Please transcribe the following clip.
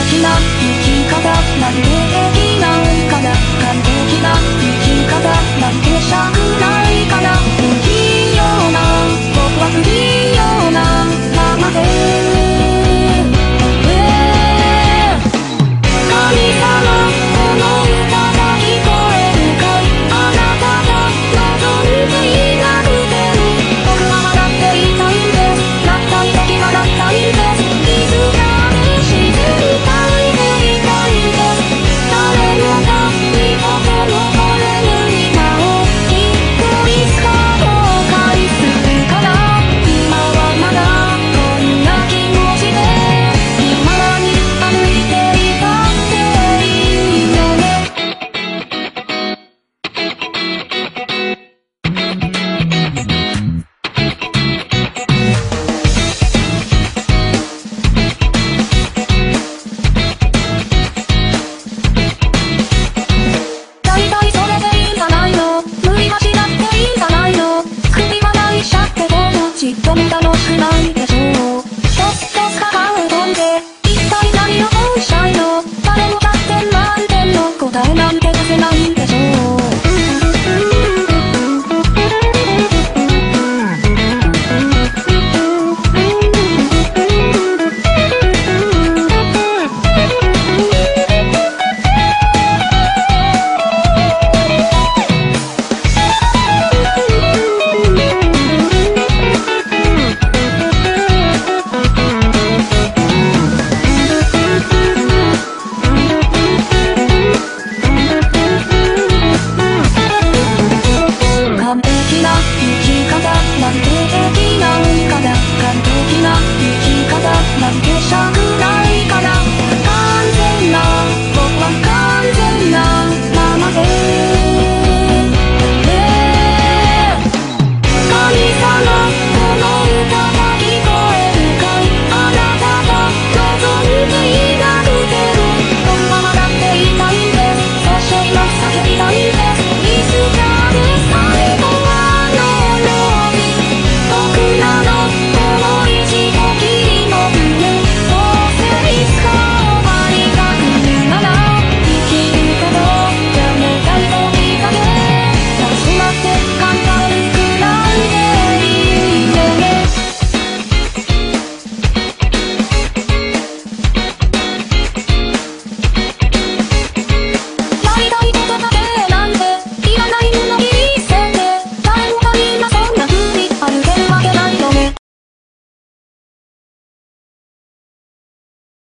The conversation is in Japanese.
的な生き方なんてな。かな完璧な生き方なんてしな